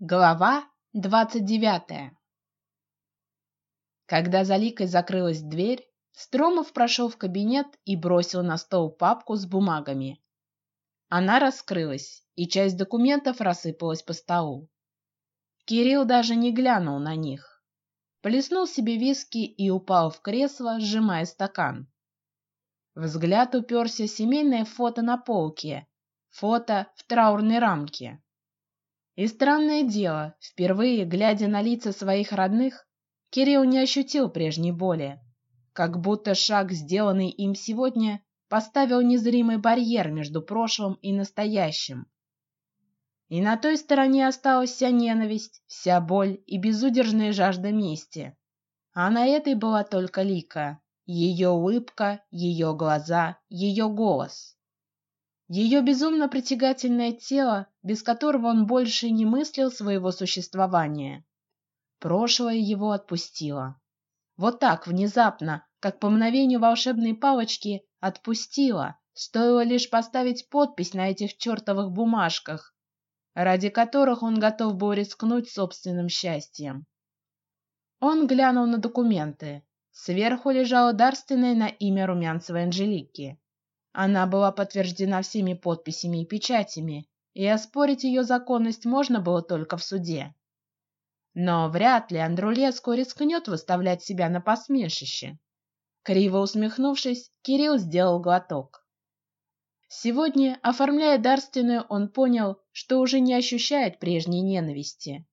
Глава двадцать девятая. Когда за Ликой закрылась дверь, Стромов прошел в кабинет и бросил на стол папку с бумагами. Она раскрылась, и часть документов рассыпалась по столу. Кирилл даже не глянул на них, плеснул себе виски и упал в кресло, сжимая стакан. Взгляд уперся семейное фото на полке, фото в траурной рамке. И странное дело, впервые глядя на лица своих родных, Кирилл не ощутил прежней боли, как будто шаг, сделанный им сегодня, поставил незримый барьер между прошлым и настоящим. И на той стороне осталась вся ненависть, вся боль и безудержная жажда мести, а на этой была только Лика, ее улыбка, ее глаза, ее голос ее безумно притягательное тело, без которого он больше не мыслил своего существования. Прошлое его отпустило. Вот так внезапно, как по мгновению волшебной палочки, отпустило. Стоило лишь поставить подпись на этих чертовых бумажках, ради которых он готов был рискнуть собственным счастьем. Он глянул на документы. Сверху лежало дарственное на имя Румянцевой Анжелики. Она была подтверждена всеми подписями и печатями, и оспорить ее законность можно было только в суде. Но вряд ли Андрулеску рискнет выставлять себя на посмешище. Криво усмехнувшись, Кирилл сделал глоток. Сегодня, оформляя дарственную, он понял, что уже не ощущает прежней ненависти.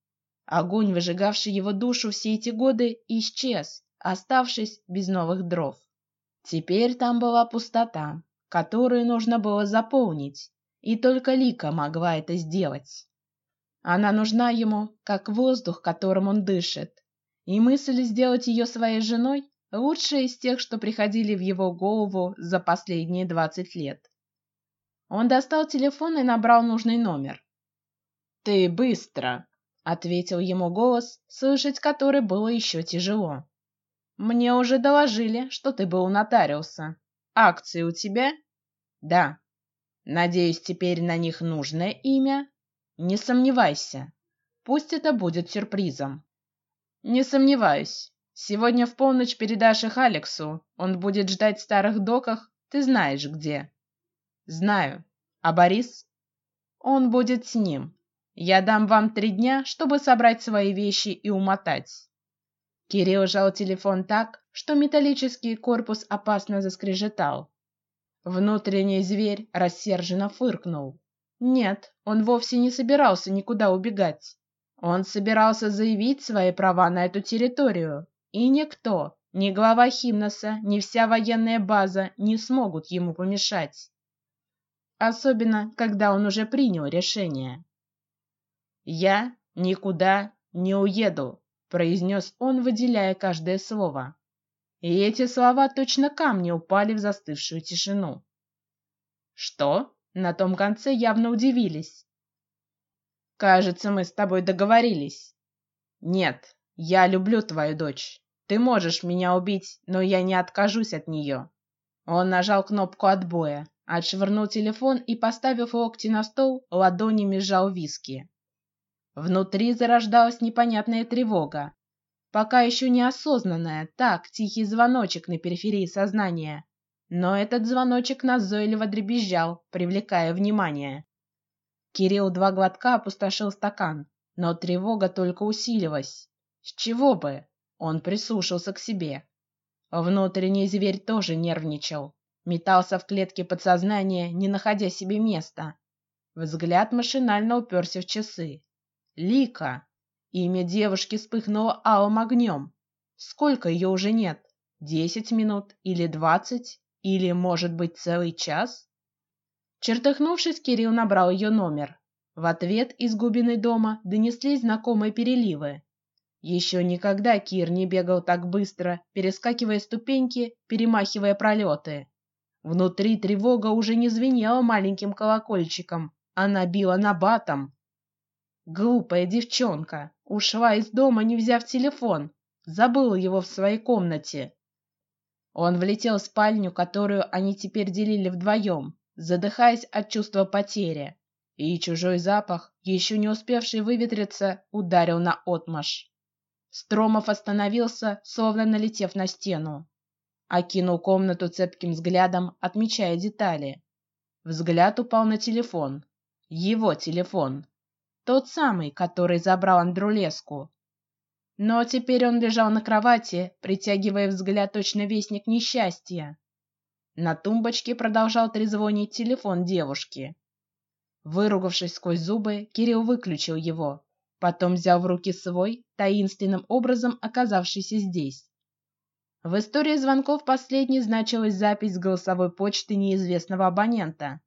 Огонь, выжигавший его душу все эти годы, исчез, оставшись без новых дров. Теперь там была пустота, которую нужно было заполнить, и только Лика могла это сделать. Она нужна ему, как воздух, которым он дышит, и мысль сделать ее своей женой лучшая из тех, что приходили в его голову за последние двадцать лет. Он достал телефон и набрал нужный номер. Ты быстро, ответил ему голос, слышать который было еще тяжело. Мне уже доложили, что ты был у нотариуса. Акции у тебя? Да. Надеюсь, теперь на них нужное имя. Не сомневайся. Пусть это будет сюрпризом. Не сомневаюсь. Сегодня в полночь передашь их Алексу. Он будет ждать в старых доках. Ты знаешь где. Знаю. А Борис? Он будет с ним. Я дам вам три дня, чтобы собрать свои вещи и умотать. Кирилл сжал телефон так, что металлический корпус опасно заскрежетал. Внутренний зверь рассерженно фыркнул. Нет, он вовсе не собирался никуда убегать. Он собирался заявить свои права на эту территорию, и никто, ни глава Химноса, ни вся военная база не смогут ему помешать. Особенно, когда он уже принял решение. Я никуда не уеду, произнес он, выделяя каждое слово. И эти слова точно камни упали в застывшую тишину. Что? На том конце явно удивились. Кажется, мы с тобой договорились. Нет, я люблю твою дочь. Ты можешь меня убить, но я не откажусь от нее. Он нажал кнопку отбоя, отшвырнул телефон и, поставив локти на стол, ладонями сжал виски. Внутри зарождалась непонятная тревога, пока еще неосознанная, так тихий звоночек на периферии сознания. Но этот звоночек назойливо дребезжал, привлекая внимание. Кирилл два глотка опустошил стакан, но тревога только усилилась. С чего бы? Он прислушался к себе. Внутренний зверь тоже нервничал, метался в клетке подсознания, не находя себе места. Взгляд машинально уперся в часы. Лика. Имя девушки вспыхнуло алым огнем. Сколько ее уже нет? Десять минут или двадцать? Или, может быть, целый час? Чертыхнувшись, Кирилл набрал ее номер. В ответ из глубины дома донеслись знакомые переливы. Еще никогда Кир не бегал так быстро, перескакивая ступеньки, перемахивая пролеты. Внутри тревога уже не звенела маленьким колокольчиком, она била на батом. Глупая девчонка ушла из дома, не взяв телефон, забыла его в своей комнате. Он влетел в спальню, которую они теперь делили вдвоем, задыхаясь от чувства потери. и чужой запах, еще не успевший выветриться, ударил на отмаш. Стромов остановился, словно налетев на стену, окинул комнату цепким взглядом, отмечая детали. Взгляд упал на телефон, его телефон, тот самый, который забрал Андрулеску. Но теперь он лежал на кровати, притягивая взгляд точно вестник несчастья. На тумбочке продолжал трезвонить телефон девушки. Выругавшись сквозь зубы, Кирилл выключил его, потом взял в руки свой, таинственным образом оказавшийся здесь. В истории звонков последней значилась запись голосовой почты неизвестного абонента,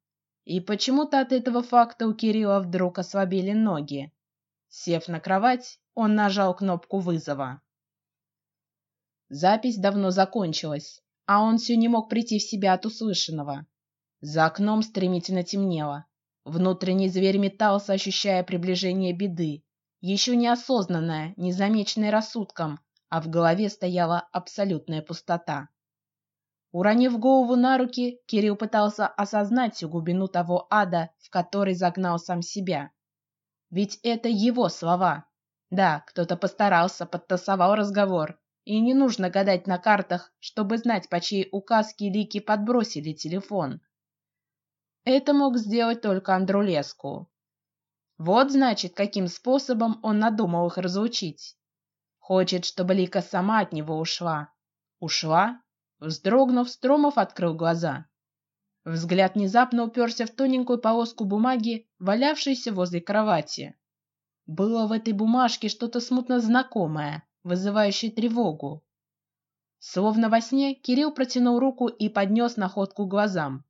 и почему-то от этого факта у Кирилла вдруг ослабели ноги. Сев на кровать, он нажал кнопку вызова. Запись давно закончилась, а он все не мог прийти в себя от услышанного. За окном стремительно темнело. Внутренний зверь метался, ощущая приближение беды, еще неосознанное, незамеченное рассудком, а в голове стояла абсолютная пустота. Уронив голову на руки, Кирилл пытался осознать всю глубину того ада, в который загнал сам себя. Ведь это его слова. Да, кто-то постарался, подтасовал разговор, и не нужно гадать на картах, чтобы знать, по чьей указке Лики подбросили телефон. Это мог сделать только Андрулеску. Вот значит, каким способом он надумал их разлучить. Хочет, чтобы Лика сама от него ушла. Ушла? Вздрогнув, Стромов открыл глаза. Взгляд внезапно уперся в тоненькую полоску бумаги, валявшейся возле кровати. Было в этой бумажке что-то смутно знакомое, вызывающее тревогу. Словно во сне, Кирилл протянул руку и поднес находку глазам.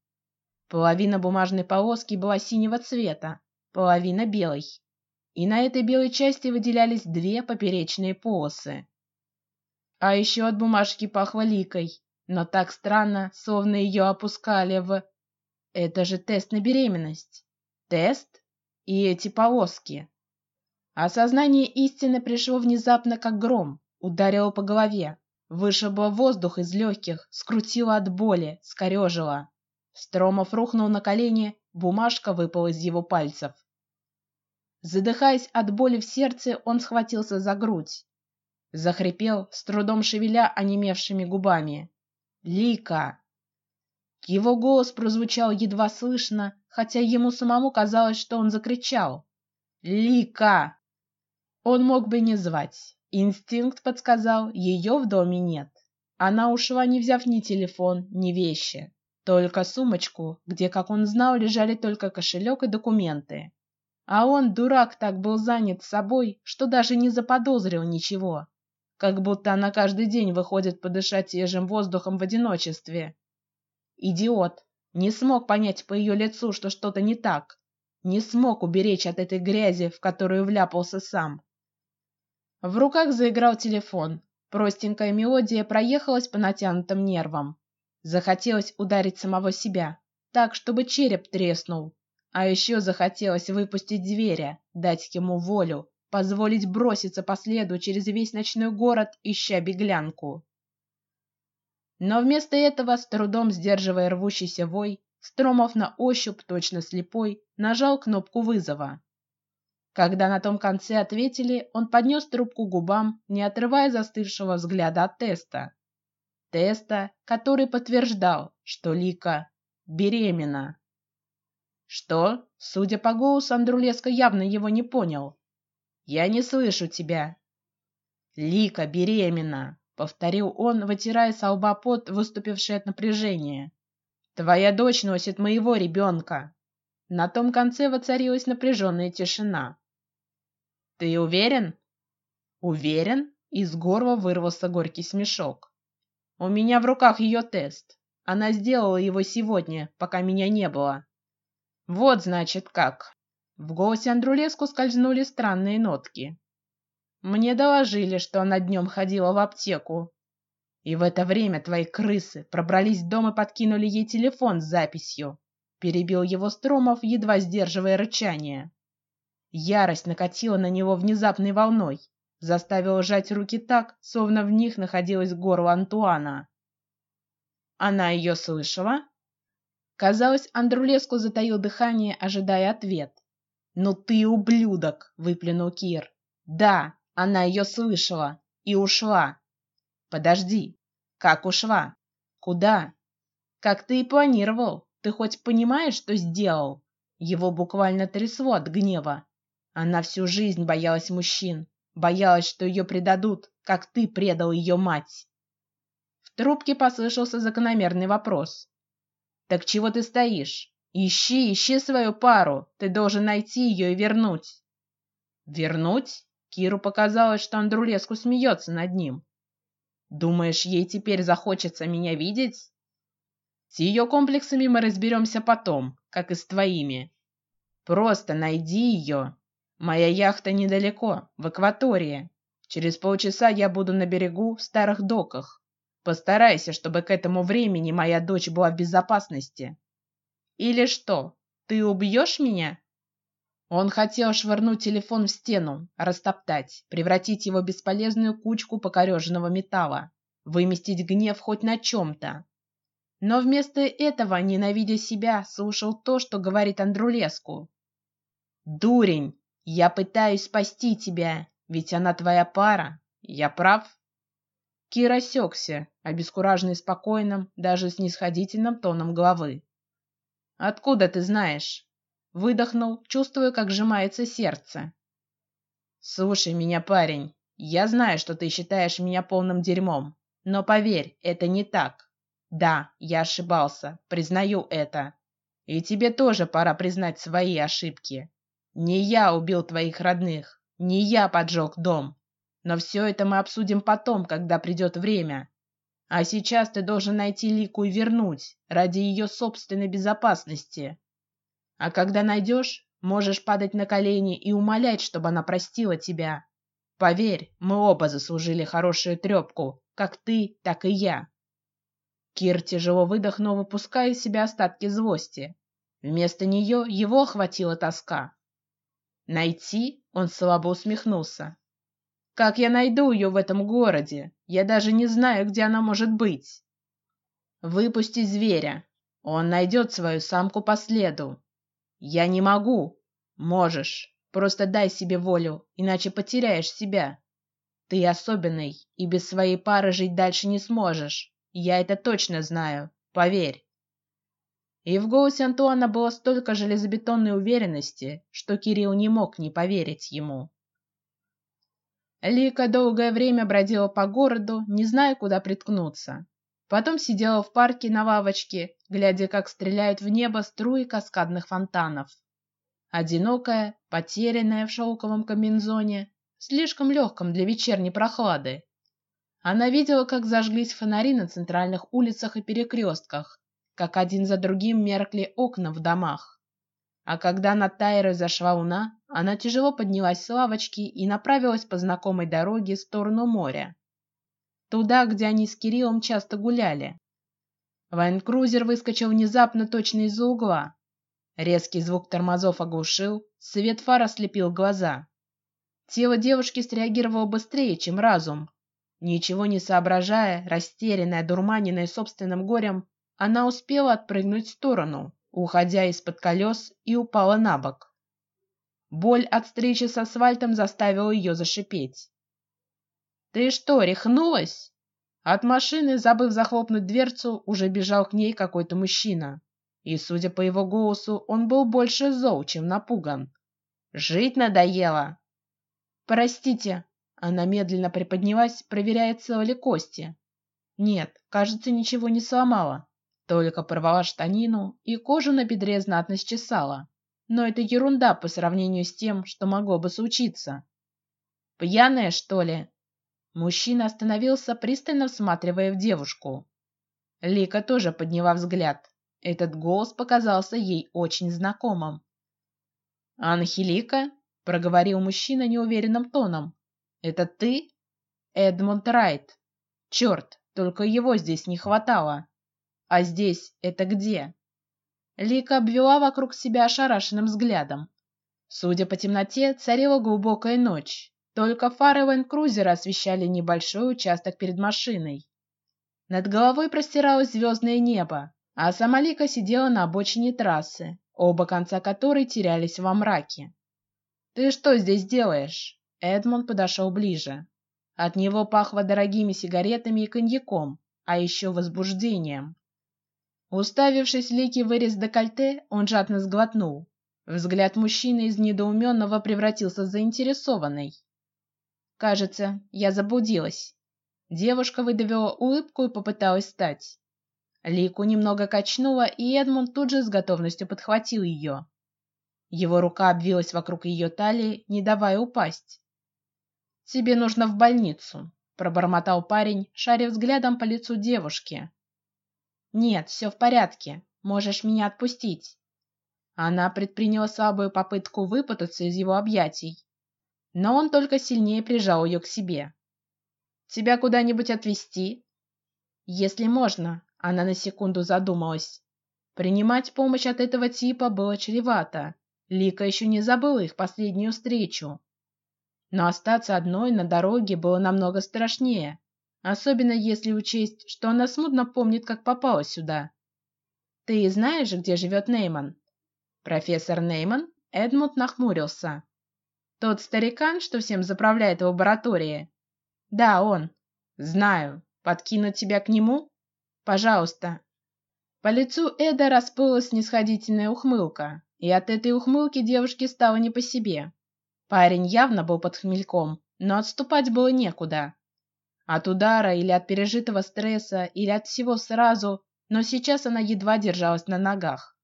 Половина бумажной полоски была синего цвета, половина белой, и на этой белой части выделялись две поперечные полосы. А еще от бумажки пахло ликой, но так странно, словно ее опускали в. Это же тест на беременность. Тест и эти полоски. Осознание истины пришло внезапно, как гром, ударило по голове, вышибло воздух из легких, скрутило от боли, скорежило. Стромов рухнул на колени, бумажка выпала из его пальцев. Задыхаясь от боли в сердце, он схватился за грудь, захрипел, с трудом шевеля онемевшими губами. Лика. Его голос прозвучал едва слышно, хотя ему самому казалось, что он закричал. Лика. Он мог бы не звать. Инстинкт подсказал, ее в доме нет. Она ушла, не взяв ни телефон, ни вещи. Только сумочку, где, как он знал, лежали только кошелек и документы. А он, дурак, так был занят собой, что даже не заподозрил ничего. Как будто она каждый день выходит подышать свежим воздухом в одиночестве. Идиот! Не смог понять по ее лицу, что что-то не так. Не смог уберечь от этой грязи, в которую вляпался сам. В руках заиграл телефон. Простенькая мелодия проехалась по натянутым нервам. Захотелось ударить самого себя, так, чтобы череп треснул. А еще захотелось выпустить зверя, дать ему волю, позволить броситься по следу через весь ночной город, ища беглянку. Но вместо этого, с трудом сдерживая рвущийся вой, Стромов на ощупь, точно слепой, нажал кнопку вызова. Когда на том конце ответили, он поднес трубку губам, не отрывая застывшего взгляда от теста теста, который подтверждал, что Лика беременна. Что? Судя по голосу, Андрулеско явно его не понял. Я не слышу тебя. Лика беременна, повторил он, вытирая с лба пот, выступивший от напряжения. Твоя дочь носит моего ребенка. На том конце воцарилась напряженная тишина. Ты уверен? Уверен? Из горла вырвался горький смешок. У меня в руках ее тест. Она сделала его сегодня, пока меня не было. Вот значит как. В голосе Андрулеску скользнули странные нотки. Мне доложили, что она днем ходила в аптеку, и в это время твои крысы пробрались в дом и подкинули ей телефон с записью. Перебил его Стромов, едва сдерживая рычание. Ярость накатила на него внезапной волной заставил сжать руки так, словно в них находилось горло Антуана. Она ее слышала? Казалось, Андрулеску затаил дыхание, ожидая ответ, Ну ты ублюдок, выплюнул Кир. Да, она ее слышала и ушла. Подожди, как ушла? Куда? Как ты и планировал. Ты хоть понимаешь, что сделал? Его буквально трясло от гнева. Она всю жизнь боялась мужчин, боялась, что ее предадут, как ты предал ее мать. В трубке послышался закономерный вопрос: так чего ты стоишь? Ищи, ищи свою пару. Ты должен найти ее и вернуть. Вернуть? Киру показалось, что Андрулеску смеется над ним. Думаешь, ей теперь захочется меня видеть? С ее комплексами мы разберемся потом, как и с твоими. Просто найди ее. Моя яхта недалеко, в акватории. Через полчаса я буду на берегу в старых доках. Постарайся, чтобы к этому времени моя дочь была в безопасности. Или что? Ты убьешь меня? Он хотел швырнуть телефон в стену, растоптать, превратить его в бесполезную кучку покореженного металла, выместить гнев хоть на чем-то. Но вместо этого, ненавидя себя, слушал то, что говорит Андрулеску. Дурень, я пытаюсь спасти тебя, ведь она твоя пара. Я прав? Кир осекся, обескураженный спокойным, даже снисходительным тоном головы. Откуда ты знаешь? Выдохнул, чувствуя, как сжимается сердце. Слушай меня, парень. Я знаю, что ты считаешь меня полным дерьмом, но поверь, это не так. Да, я ошибался, признаю это. И тебе тоже пора признать свои ошибки. Не я убил твоих родных, не я поджег дом. Но все это мы обсудим потом, когда придет время. А сейчас ты должен найти Лику и вернуть ради ее собственной безопасности. А когда найдешь, можешь падать на колени и умолять, чтобы она простила тебя. Поверь, мы оба заслужили хорошую трепку, как ты, так и я. Кир тяжело выдохнул, выпуская из себя остатки злости. Вместо нее его охватила тоска. Найти? Он слабо усмехнулся. Как я найду ее в этом городе? Я даже не знаю, где она может быть. Выпусти зверя. Он найдет свою самку по следу. Я не могу. Можешь. Просто дай себе волю, иначе потеряешь себя. Ты особенный, и без своей пары жить дальше не сможешь. Я это точно знаю. Поверь. И в голосе Антуана было столько железобетонной уверенности, что Кирилл не мог не поверить ему. Лика долгое время бродила по городу, не зная, куда приткнуться. Потом сидела в парке на лавочке, глядя, как стреляют в небо струи каскадных фонтанов. Одинокая, потерянная в шелковом комбинзоне, слишком легком для вечерней прохлады. Она видела, как зажглись фонари на центральных улицах и перекрестках, как один за другим меркли окна в домах. А когда на Тайры зашла луна, она тяжело поднялась с лавочки и направилась по знакомой дороге в сторону моря туда, где они с Кириллом часто гуляли. Вайнкрузер выскочил внезапно точно из-за угла. Резкий звук тормозов оглушил, свет фар ослепил глаза. Тело девушки среагировало быстрее, чем разум. Ничего не соображая, растерянная, дурманенная собственным горем, она успела отпрыгнуть в сторону, уходя из-под колес, и упала на бок. Боль от встречи с асфальтом заставила ее зашипеть. Ты что, рехнулась? От машины, забыв захлопнуть дверцу, уже бежал к ней какой-то мужчина, и, судя по его голосу, он был больше зол, чем напуган. Жить надоело. Простите. Она медленно приподнялась, проверяя, целы ли кости. Нет, кажется, ничего не сломала, только порвала штанину и кожу на бедре знатно счесала. Но это ерунда по сравнению с тем, что могло бы случиться. Пьяная, что ли? Мужчина остановился, пристально всматривая в девушку. Лика тоже подняла взгляд. Этот голос показался ей очень знакомым. Анхелика, проговорил мужчина неуверенным тоном. Это ты, Эдмунд Райт? Черт, только его здесь не хватало. А здесь это где? Лика обвела вокруг себя ошарашенным взглядом. Судя по темноте, царила глубокая ночь. Только фары ленд-крузера освещали небольшой участок перед машиной. Над головой простиралось звездное небо, а сама Лика сидела на обочине трассы, оба конца которой терялись во мраке. Ты что здесь делаешь? Эдмонд подошел ближе. От него пахло дорогими сигаретами и коньяком, а еще возбуждением. Уставившись Лики вырез декольте, он жадно сглотнул. Взгляд мужчины из недоуменного превратился в заинтересованный. Кажется, я заблудилась. Девушка выдавила улыбку и попыталась встать. Лику немного качнула, и Эдмунд тут же с готовностью подхватил ее. Его рука обвилась вокруг ее талии, не давая упасть. Тебе нужно в больницу, пробормотал парень, шаря взглядом по лицу девушки. Нет, все в порядке. Можешь меня отпустить. Она предприняла слабую попытку выпутаться из его объятий, но он только сильнее прижал ее к себе. Тебя куда-нибудь отвезти? Если можно. Она на секунду задумалась. Принимать помощь от этого типа было чревато. Лика еще не забыла их последнюю встречу. Но остаться одной на дороге было намного страшнее. Особенно если учесть, что она смутно помнит, как попала сюда. Ты знаешь, где живет Нейман? Профессор Нейман? Эдмунд нахмурился. Тот старикан, что всем заправляет в лаборатории. Да, он. Знаю. Подкинуть тебя к нему? Пожалуйста. По лицу Эда расплылась снисходительная ухмылка, и от этой ухмылки девушке стало не по себе. Парень явно был под хмельком, но отступать было некуда. От удара или от пережитого стресса или от всего сразу, но сейчас она едва держалась на ногах.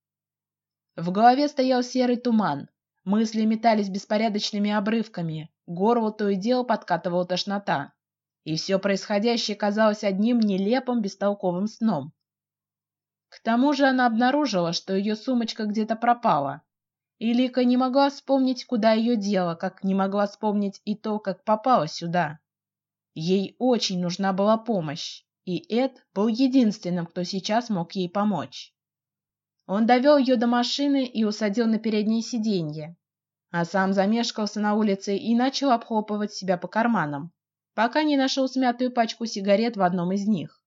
В голове стоял серый туман, мысли метались беспорядочными обрывками, горло то и дело подкатывала тошнота, и все происходящее казалось одним нелепым бестолковым сном. К тому же она обнаружила, что ее сумочка где-то пропала, и Лика не могла вспомнить, куда ее дело, как не могла вспомнить и то, как попала сюда. Ей очень нужна была помощь, и Эд был единственным, кто сейчас мог ей помочь. Он довел ее до машины и усадил на переднее сиденье, а сам замешкался на улице и начал обхлопывать себя по карманам, пока не нашел смятую пачку сигарет в одном из них.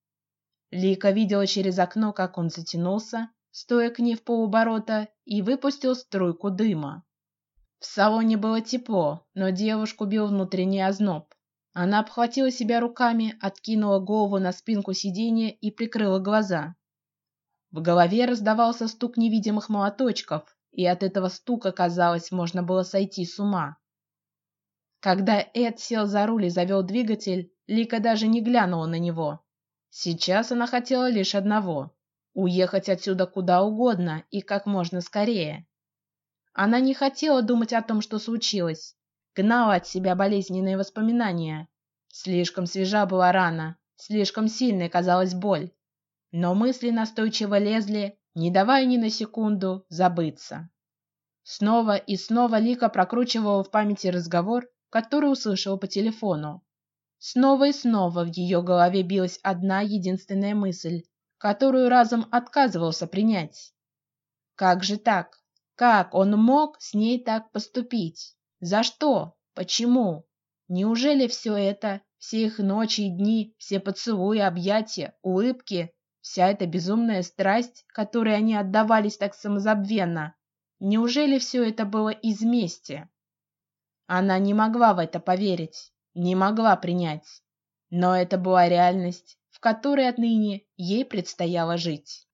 Лика видела через окно, как он затянулся, стоя к ней в полуборота, и выпустил струйку дыма. В салоне было тепло, но девушку бил внутренний озноб. Она обхватила себя руками, откинула голову на спинку сиденья и прикрыла глаза. В голове раздавался стук невидимых молоточков, и от этого стука казалось, можно было сойти с ума. Когда Эд сел за руль и завел двигатель, Лика даже не глянула на него. Сейчас она хотела лишь одного: уехать отсюда куда угодно и как можно скорее. Она не хотела думать о том, что случилось гнала от себя болезненные воспоминания. Слишком свежа была рана, слишком сильной казалась боль, но мысли настойчиво лезли, не давая ни на секунду забыться. Снова и снова Лика прокручивала в памяти разговор, который услышала по телефону. Снова и снова в ее голове билась одна единственная мысль, которую разум отказывался принять. Как же так? Как он мог с ней так поступить? За что? Почему? Неужели все это, все их ночи и дни, все поцелуи, объятия, улыбки, вся эта безумная страсть, которой они отдавались так самозабвенно, неужели все это было из мести? Она не могла в это поверить, не могла принять, но это была реальность, в которой отныне ей предстояло жить.